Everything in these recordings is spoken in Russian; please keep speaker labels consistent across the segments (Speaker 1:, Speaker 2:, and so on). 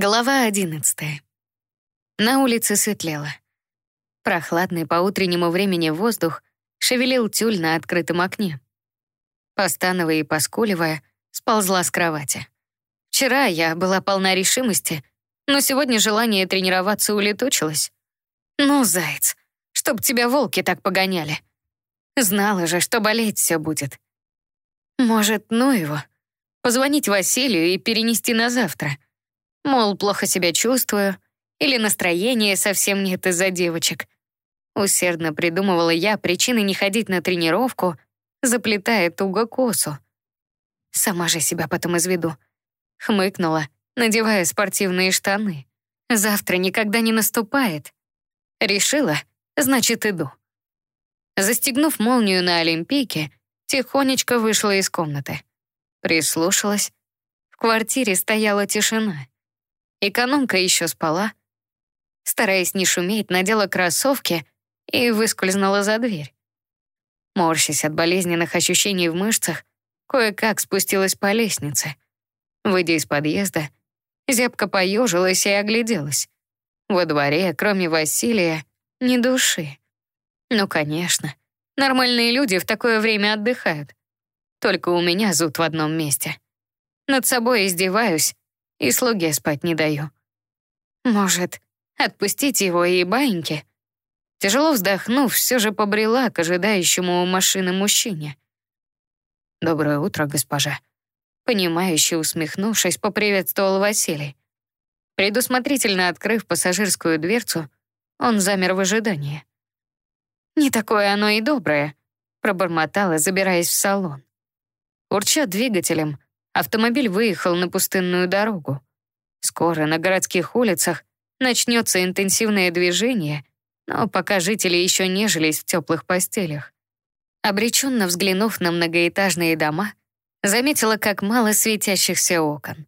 Speaker 1: Глава одиннадцатая. На улице светлело. Прохладный по утреннему времени воздух шевелил тюль на открытом окне. Постановая и поскуливая, сползла с кровати. Вчера я была полна решимости, но сегодня желание тренироваться улетучилось. Ну, заяц, чтоб тебя волки так погоняли. Знала же, что болеть все будет. Может, ну его, позвонить Василию и перенести на завтра — Мол, плохо себя чувствую, или настроения совсем нет из-за девочек. Усердно придумывала я причины не ходить на тренировку, заплетая туго косу. Сама же себя потом изведу. Хмыкнула, надевая спортивные штаны. Завтра никогда не наступает. Решила, значит, иду. Застегнув молнию на Олимпийке, тихонечко вышла из комнаты. Прислушалась. В квартире стояла тишина. Экономка еще спала. Стараясь не шуметь, надела кроссовки и выскользнула за дверь. Морщась от болезненных ощущений в мышцах, кое-как спустилась по лестнице. Выйдя из подъезда, зябко поежилась и огляделась. Во дворе, кроме Василия, ни души. Ну, конечно, нормальные люди в такое время отдыхают. Только у меня зуд в одном месте. Над собой издеваюсь и слуге спать не даю. Может, отпустить его и баиньки? Тяжело вздохнув, все же побрела к ожидающему у машины мужчине. «Доброе утро, госпожа». Понимающе усмехнувшись, поприветствовал Василий. Предусмотрительно открыв пассажирскую дверцу, он замер в ожидании. «Не такое оно и доброе», — пробормотала, забираясь в салон. Урча двигателем, автомобиль выехал на пустынную дорогу. Скоро на городских улицах начнется интенсивное движение, но пока жители еще нежились в теплых постелях. Обреченно взглянув на многоэтажные дома, заметила, как мало светящихся окон.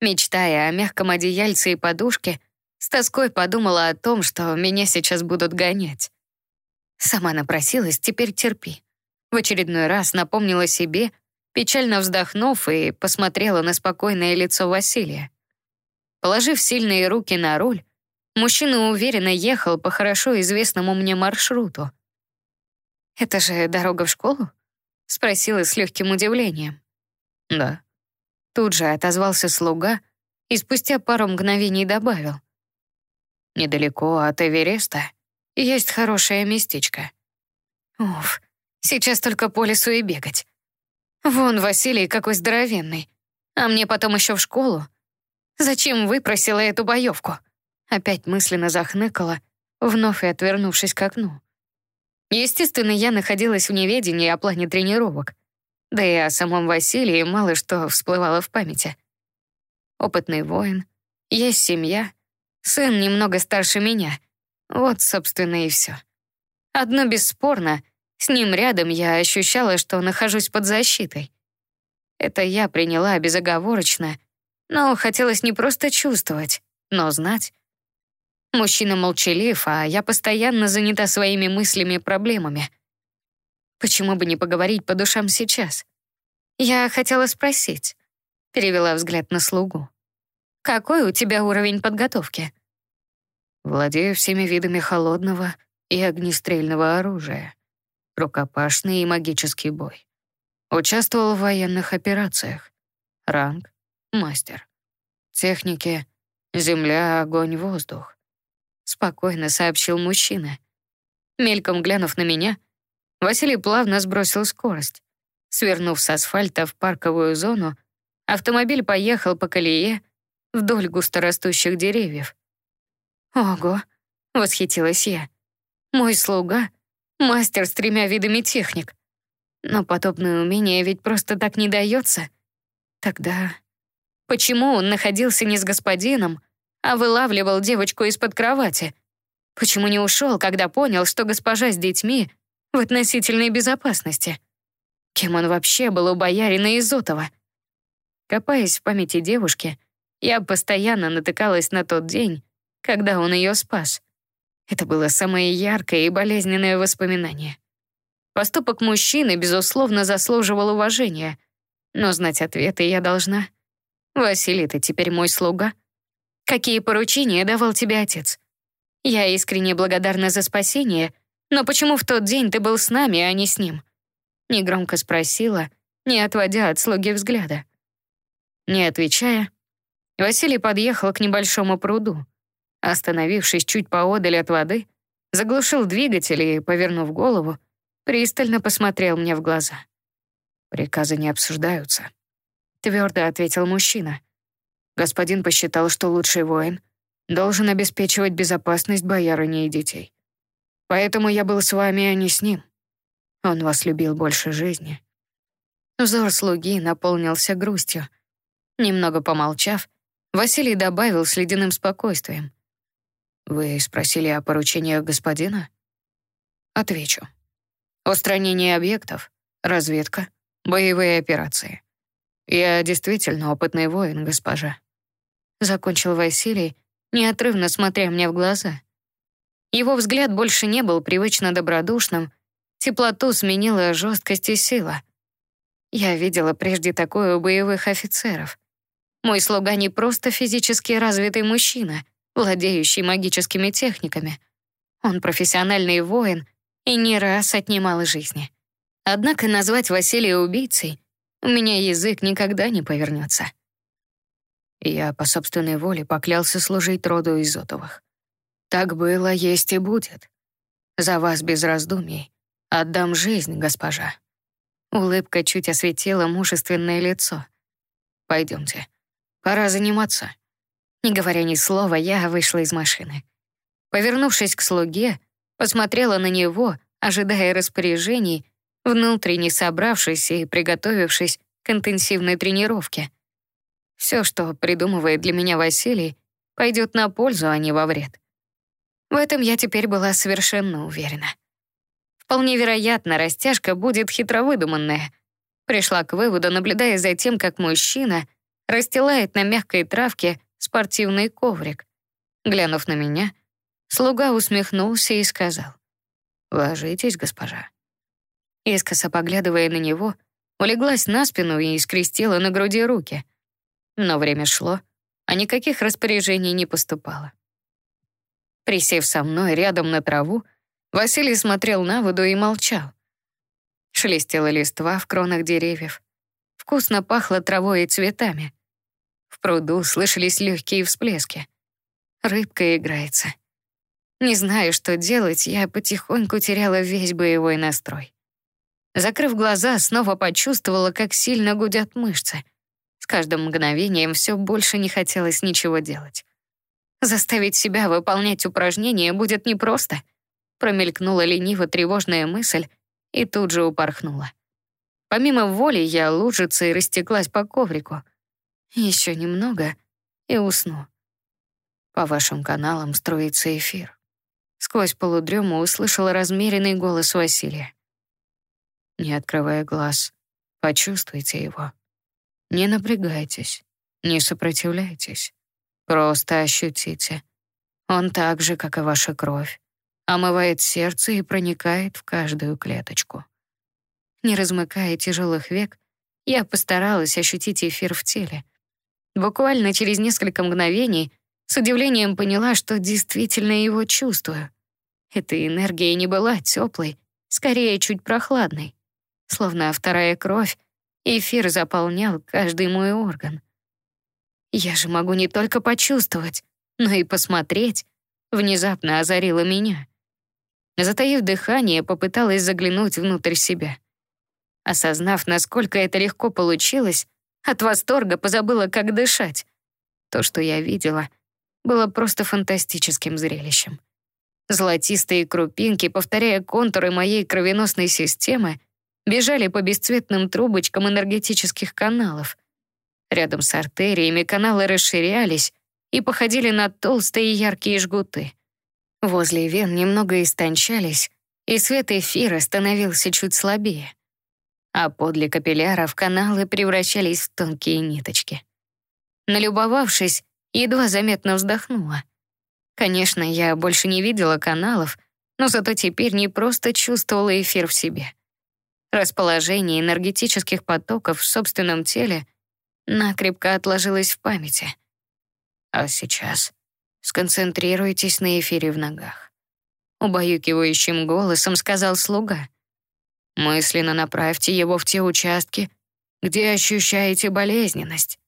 Speaker 1: Мечтая о мягком одеяльце и подушке, с тоской подумала о том, что меня сейчас будут гонять. Сама напросилась, теперь терпи. В очередной раз напомнила себе, печально вздохнув и посмотрела на спокойное лицо Василия. Положив сильные руки на руль, мужчина уверенно ехал по хорошо известному мне маршруту. «Это же дорога в школу?» — спросила с легким удивлением. «Да». Тут же отозвался слуга и спустя пару мгновений добавил. «Недалеко от Эвереста есть хорошее местечко». Уф, сейчас только по лесу и бегать. Вон Василий какой здоровенный. А мне потом еще в школу. Зачем выпросила эту боевку? Опять мысленно захныкала, вновь и отвернувшись к окну. Естественно, я находилась в неведении о плане тренировок. Да и о самом Василии мало что всплывало в памяти. Опытный воин, есть семья, сын немного старше меня. Вот, собственно, и все. Одно бесспорно — с ним рядом я ощущала, что нахожусь под защитой. Это я приняла безоговорочно, но хотелось не просто чувствовать, но знать. Мужчина молчалив, а я постоянно занята своими мыслями и проблемами. Почему бы не поговорить по душам сейчас? Я хотела спросить. Перевела взгляд на слугу. Какой у тебя уровень подготовки? Владею всеми видами холодного и огнестрельного оружия рукопашный и магический бой. Участвовал в военных операциях. Ранг — мастер. Техники — земля, огонь, воздух. Спокойно сообщил мужчина. Мельком глянув на меня, Василий плавно сбросил скорость. Свернув с асфальта в парковую зону, автомобиль поехал по колее вдоль густорастущих деревьев. «Ого!» — восхитилась я. «Мой слуга Мастер с тремя видами техник. Но подобное умение ведь просто так не дается. Тогда почему он находился не с господином, а вылавливал девочку из-под кровати? Почему не ушел, когда понял, что госпожа с детьми в относительной безопасности? Кем он вообще был у боярина Изотова? Копаясь в памяти девушки, я постоянно натыкалась на тот день, когда он ее спас. Это было самое яркое и болезненное воспоминание. Поступок мужчины, безусловно, заслуживал уважения, но знать ответы я должна. Василий, ты теперь мой слуга. Какие поручения давал тебе отец? Я искренне благодарна за спасение, но почему в тот день ты был с нами, а не с ним? Негромко спросила, не отводя от слуги взгляда. Не отвечая, Василий подъехал к небольшому пруду. Остановившись чуть поодаль от воды, заглушил двигатель и, повернув голову, пристально посмотрел мне в глаза. «Приказы не обсуждаются», — твердо ответил мужчина. Господин посчитал, что лучший воин должен обеспечивать безопасность боярыни и детей. Поэтому я был с вами, а не с ним. Он вас любил больше жизни. Взор слуги наполнился грустью. Немного помолчав, Василий добавил с ледяным спокойствием. «Вы спросили о поручениях господина?» Отвечу. Устранение объектов, разведка, боевые операции. Я действительно опытный воин, госпожа. Закончил Василий, неотрывно смотря мне в глаза. Его взгляд больше не был привычно добродушным, теплоту сменила жесткость и сила. Я видела прежде такое у боевых офицеров. Мой слуга не просто физически развитый мужчина, владеющий магическими техниками. Он профессиональный воин и не раз отнимал жизни. Однако назвать Василия убийцей у меня язык никогда не повернется. Я по собственной воле поклялся служить роду Изотовых. Так было, есть и будет. За вас без раздумий. Отдам жизнь, госпожа. Улыбка чуть осветила мужественное лицо. Пойдемте. Пора заниматься. Не говоря ни слова, я вышла из машины. Повернувшись к слуге, посмотрела на него, ожидая распоряжений, внутренне собравшись и приготовившись к интенсивной тренировке. Все, что придумывает для меня Василий, пойдет на пользу, а не во вред. В этом я теперь была совершенно уверена. Вполне вероятно, растяжка будет хитро выдуманная. Пришла к выводу, наблюдая за тем, как мужчина расстилает на мягкой травке спортивный коврик. Глянув на меня, слуга усмехнулся и сказал, «Ложитесь, госпожа». Искоса поглядывая на него, улеглась на спину и скрестила на груди руки — но время шло, а никаких распоряжений не поступало. Присев со мной рядом на траву, Василий смотрел на воду и молчал. Шелестела листва в кронах деревьев. Вкусно пахло травой и цветами. Пруду слышались легкие всплески. Рыбка играется. Не знаю, что делать, я потихоньку теряла весь боевой настрой. Закрыв глаза, снова почувствовала, как сильно гудят мышцы — с каждым мгновением все больше не хотелось ничего делать. Заставить себя выполнять упражнения будет непросто. Промелькнула лениво тревожная мысль и тут же упорхнула. Помимо воли я лужица и растеклась по коврику. Еще немного и усну. По вашим каналам строится эфир. Сквозь полудрему услышала размеренный голос Василия. Не открывая глаз, почувствуйте его. Не напрягайтесь, не сопротивляйтесь. Просто ощутите. Он так же, как и ваша кровь, омывает сердце и проникает в каждую клеточку. Не размыкая тяжелых век, я постаралась ощутить эфир в теле. Буквально через несколько мгновений с удивлением поняла, что действительно его чувствую. Эта энергия не была теплой, скорее чуть прохладной. Словно вторая кровь Эфир заполнял каждый мой орган. Я же могу не только почувствовать, но и посмотреть. Внезапно озарило меня. Затаив дыхание, попыталась заглянуть внутрь себя. Осознав, насколько это легко получилось, от восторга позабыла, как дышать. То, что я видела, было просто фантастическим зрелищем. Золотистые крупинки, повторяя контуры моей кровеносной системы, бежали по бесцветным трубочкам энергетических каналов. Рядом с артериями каналы расширялись и походили на толстые яркие жгуты. Возле вен немного истончались, и свет эфира становился чуть слабее. А подле капилляров каналы превращались в тонкие ниточки. Налюбовавшись, едва заметно вздохнула. Конечно, я больше не видела каналов, но зато теперь не просто чувствовала эфир в себе — Расположение энергетических потоков в собственном теле накрепко отложилось в памяти. А сейчас сконцентрируйтесь на эфире в ногах. Убаюкивающим голосом сказал слуга. Мысленно направьте его в те участки, где ощущаете болезненность.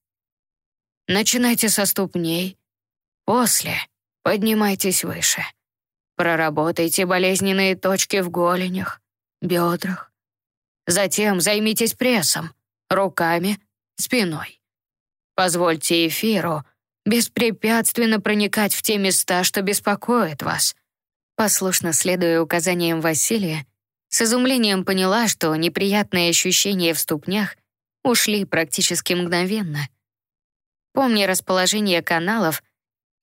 Speaker 1: Начинайте со ступней. После поднимайтесь выше. Проработайте болезненные точки в голенях, бедрах. Затем займитесь прессом, руками, спиной. Позвольте эфиру беспрепятственно проникать в те места, что беспокоят вас. Послушно следуя указаниям Василия, с изумлением поняла, что неприятные ощущения в ступнях ушли практически мгновенно. Помня расположение каналов,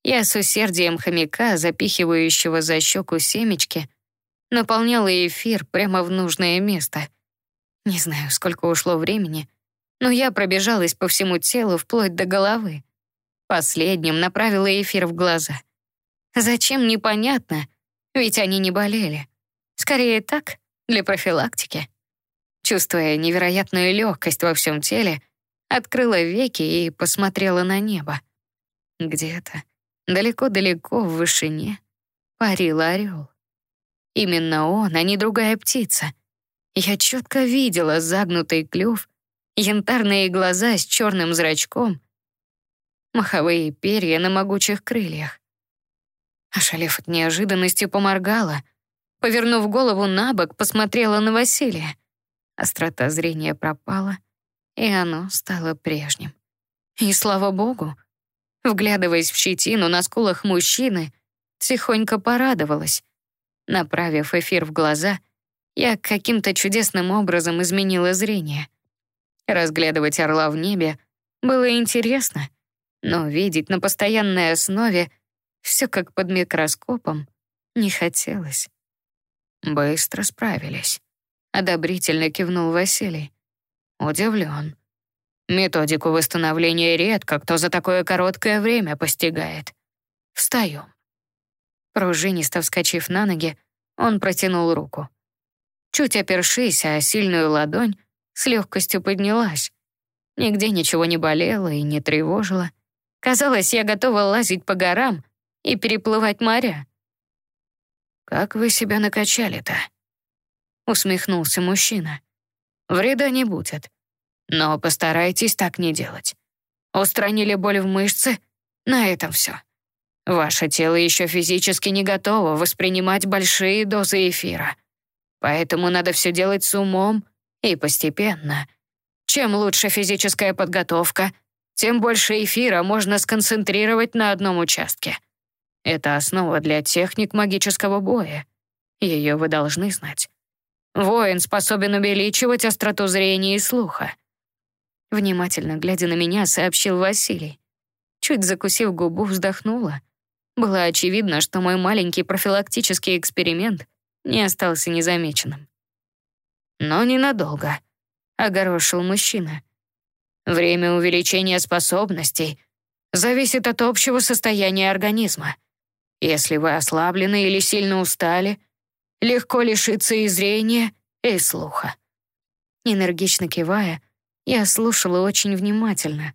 Speaker 1: я с усердием хомяка, запихивающего за щеку семечки, наполняла эфир прямо в нужное место. Не знаю, сколько ушло времени, но я пробежалась по всему телу вплоть до головы. Последним направила эфир в глаза. Зачем, непонятно, ведь они не болели. Скорее так, для профилактики. Чувствуя невероятную легкость во всем теле, открыла веки и посмотрела на небо. Где-то, далеко-далеко в вышине, парил орел. Именно он, а не другая птица. Я четко видела загнутый клюв, янтарные глаза с черным зрачком, маховые перья на могучих крыльях. Ошалев от неожиданности, поморгала — Повернув голову на бок, посмотрела на Василия. Острота зрения пропала, и оно стало прежним. И слава богу, вглядываясь в щетину на скулах мужчины, тихонько порадовалась. Направив эфир в глаза, я каким-то чудесным образом изменила зрение. Разглядывать орла в небе было интересно, но видеть на постоянной основе все как под микроскопом не хотелось. Быстро справились. Одобрительно кивнул Василий. Удивлен. Методику восстановления редко кто за такое короткое время постигает. Встаю. Пружинисто вскочив на ноги, он протянул руку. Чуть опершись, а сильную ладонь с легкостью поднялась. Нигде ничего не болело и не тревожило. Казалось, я готова лазить по горам и переплывать моря. «Как вы себя накачали-то?» Усмехнулся мужчина. «Вреда не будет. Но постарайтесь так не делать. Устранили боль в мышце? На этом все. Ваше тело еще физически не готово воспринимать большие дозы эфира. Поэтому надо все делать с умом и постепенно. Чем лучше физическая подготовка, тем больше эфира можно сконцентрировать на одном участке. Это основа для техник магического боя. Ее вы должны знать. Воин способен увеличивать остроту зрения и слуха. Внимательно глядя на меня, сообщил Василий. Чуть закусив губу, вздохнула. Было очевидно, что мой маленький профилактический эксперимент не остался незамеченным. Но ненадолго, огорошил мужчина. Время увеличения способностей зависит от общего состояния организма. Если вы ослаблены или сильно устали, легко лишиться и зрения, и слуха. Энергично кивая, я слушала очень внимательно.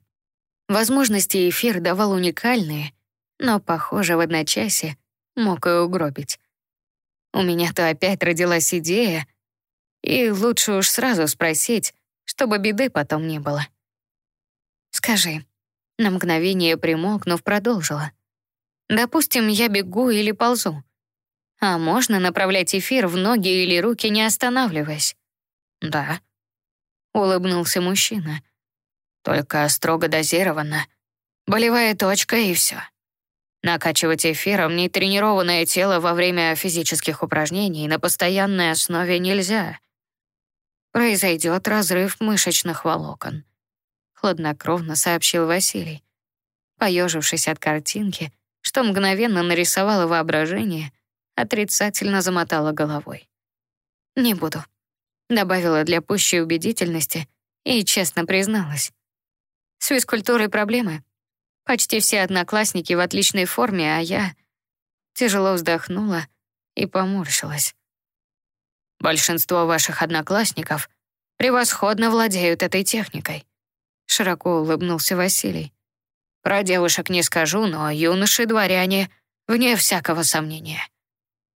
Speaker 1: Возможности эфир давал уникальные, но, похоже, в одночасье мог и угробить. У меня то опять родилась идея, и лучше уж сразу спросить, чтобы беды потом не было. «Скажи», — на мгновение примолкнув, продолжила. Допустим, я бегу или ползу. А можно направлять эфир в ноги или руки, не останавливаясь? Да. Улыбнулся мужчина. Только строго дозированно. Болевая точка и все. Накачивать эфиром нетренированное тело во время физических упражнений на постоянной основе нельзя. Произойдет разрыв мышечных волокон. Хладнокровно сообщил Василий. Поежившись от картинки, что мгновенно нарисовало воображение, отрицательно замотала головой. «Не буду», — добавила для пущей убедительности и честно призналась. «С физкультурой проблемы. Почти все одноклассники в отличной форме, а я...» Тяжело вздохнула и поморщилась. «Большинство ваших одноклассников превосходно владеют этой техникой», широко улыбнулся Василий. Про девушек не скажу, но юноши-дворяне, вне всякого сомнения.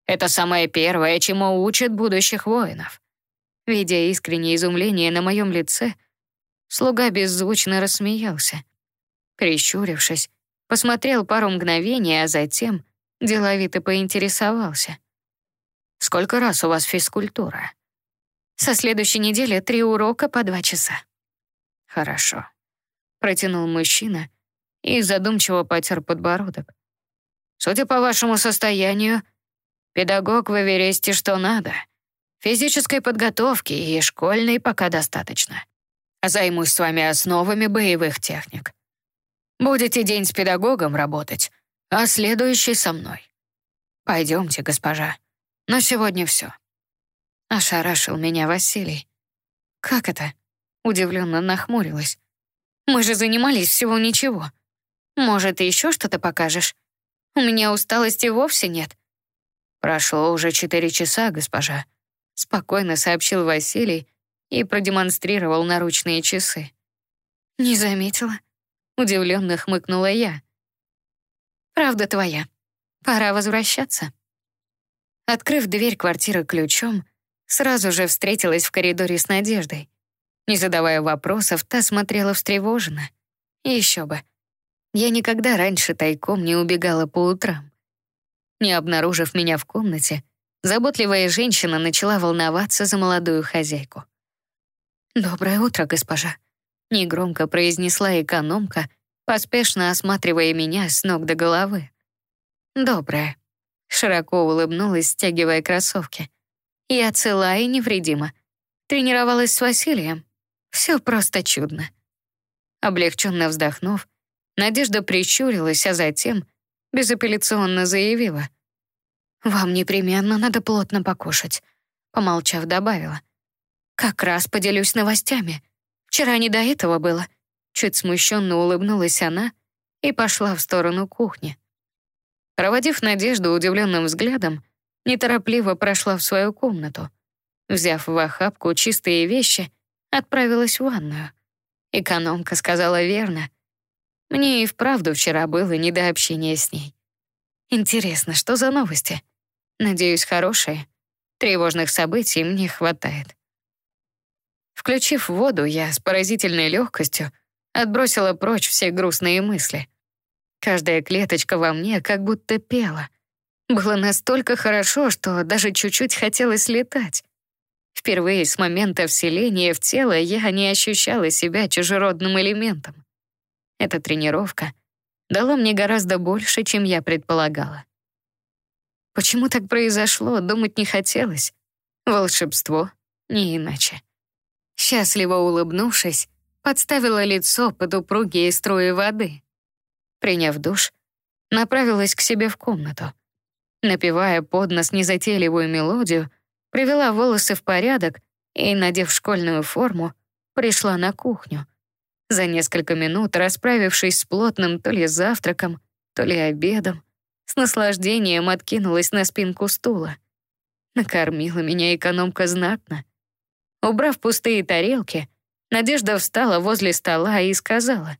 Speaker 1: Это самое первое, чему учат будущих воинов. Видя искреннее изумление на моем лице, слуга беззвучно рассмеялся. Прищурившись, посмотрел пару мгновений, а затем деловито поинтересовался. «Сколько раз у вас физкультура?» «Со следующей недели три урока по два часа». «Хорошо», — протянул мужчина и задумчиво потер подбородок. «Судя по вашему состоянию, педагог в Эвересте что надо. Физической подготовки и школьной пока достаточно. Займусь с вами основами боевых техник. Будете день с педагогом работать, а следующий со мной. Пойдемте, госпожа. На сегодня все. Ошарашил меня Василий. Как это? Удивленно нахмурилась. Мы же занимались всего ничего. Может, еще что-то покажешь? У меня усталости вовсе нет. Прошло уже четыре часа, госпожа. Спокойно сообщил Василий и продемонстрировал наручные часы. Не заметила. Удивленно хмыкнула я. Правда твоя. Пора возвращаться. Открыв дверь квартиры ключом, сразу же встретилась в коридоре с Надеждой. Не задавая вопросов, та смотрела встревоженно. Еще бы. Я никогда раньше тайком не убегала по утрам. Не обнаружив меня в комнате, заботливая женщина начала волноваться за молодую хозяйку. «Доброе утро, госпожа», — негромко произнесла экономка, поспешно осматривая меня с ног до головы. «Доброе», — широко улыбнулась, стягивая кроссовки. «Я цела и невредима. Тренировалась с Василием. Все просто чудно». Облегченно вздохнув, Надежда прищурилась, а затем безапелляционно заявила. «Вам непременно надо плотно покушать», — помолчав, добавила. «Как раз поделюсь новостями. Вчера не до этого было». Чуть смущенно улыбнулась она и пошла в сторону кухни. Проводив Надежду удивленным взглядом, неторопливо прошла в свою комнату. Взяв в охапку чистые вещи, отправилась в ванную. Экономка сказала верно. Мне и вправду вчера было не до общения с ней. Интересно, что за новости? Надеюсь, хорошие. Тревожных событий мне хватает. Включив воду, я с поразительной легкостью отбросила прочь все грустные мысли. Каждая клеточка во мне как будто пела. Было настолько хорошо, что даже чуть-чуть хотелось летать. Впервые с момента вселения в тело я не ощущала себя чужеродным элементом. Эта тренировка дала мне гораздо больше, чем я предполагала. Почему так произошло, думать не хотелось. Волшебство, не иначе. Счастливо улыбнувшись, подставила лицо под упругие струи воды. Приняв душ, направилась к себе в комнату. Напевая под нос незатейливую мелодию, привела волосы в порядок и, надев школьную форму, пришла на кухню — за несколько минут, расправившись с плотным то ли завтраком, то ли обедом, с наслаждением откинулась на спинку стула. Накормила меня экономка знатно. Убрав пустые тарелки, Надежда встала возле стола и сказала.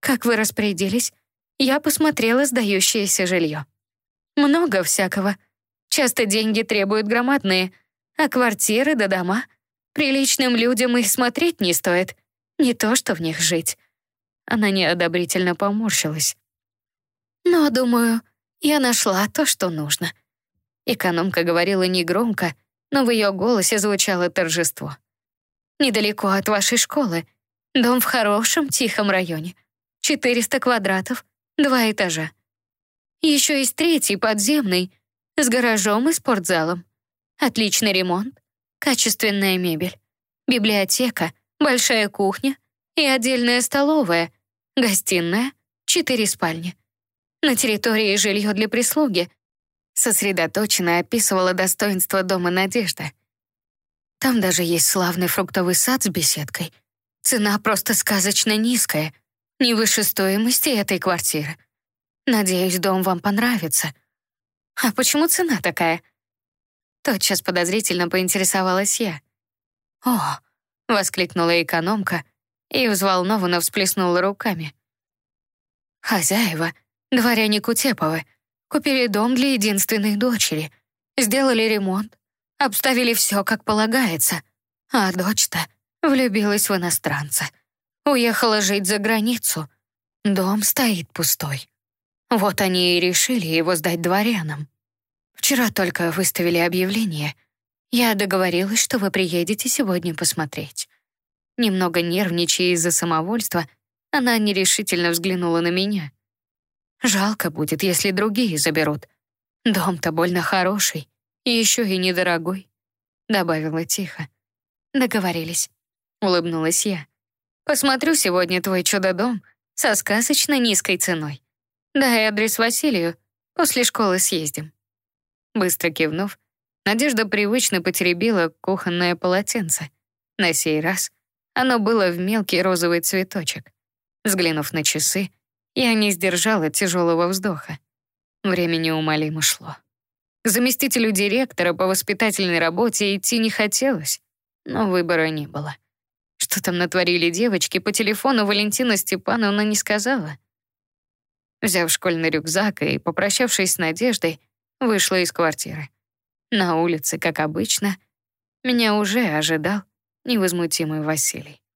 Speaker 1: «Как вы распорядились, я посмотрела сдающееся жилье. Много всякого. Часто деньги требуют громадные, а квартиры да дома приличным людям и смотреть не стоит. Не то, что в них жить. Она неодобрительно поморщилась. Но, думаю, я нашла то, что нужно. Экономка говорила негромко, но в ее голосе звучало торжество. Недалеко от вашей школы. Дом в хорошем, тихом районе. 400 квадратов, два этажа. Еще есть третий, подземный, с гаражом и спортзалом. Отличный ремонт, качественная мебель, библиотека — большая кухня и отдельная столовая, гостиная, четыре спальни. На территории жилье для прислуги. Сосредоточенно описывала достоинство дома Надежда. Там даже есть славный фруктовый сад с беседкой. Цена просто сказочно низкая, не выше стоимости этой квартиры. Надеюсь, дом вам понравится. А почему цена такая? Тотчас подозрительно поинтересовалась я. О, — воскликнула экономка и взволнованно всплеснула руками. Хозяева, дворяне Кутеповы, купили дом для единственной дочери, сделали ремонт, обставили все, как полагается, а дочь-то влюбилась в иностранца, уехала жить за границу. Дом стоит пустой. Вот они и решили его сдать дворянам. Вчера только выставили объявление. Я договорилась, что вы приедете сегодня посмотреть. Немного нервничая из-за самовольства, она нерешительно взглянула на меня. Жалко будет, если другие заберут. Дом-то больно хороший, и еще и недорогой, добавила тихо. Договорились, улыбнулась я. Посмотрю сегодня твой чудо-дом со сказочно низкой ценой. Дай адрес Василию, после школы съездим. Быстро кивнув, Надежда привычно потеребила кухонное полотенце. На сей раз оно было в мелкий розовый цветочек. Взглянув на часы, я не сдержала тяжелого вздоха. Время неумолимо шло. К заместителю директора по воспитательной работе идти не хотелось, но выбора не было. Что там натворили девочки, по телефону Валентина Степановна не сказала. Взяв школьный рюкзак и попрощавшись с Надеждой, вышла из квартиры. На улице, как обычно, меня уже ожидал невозмутимый Василий.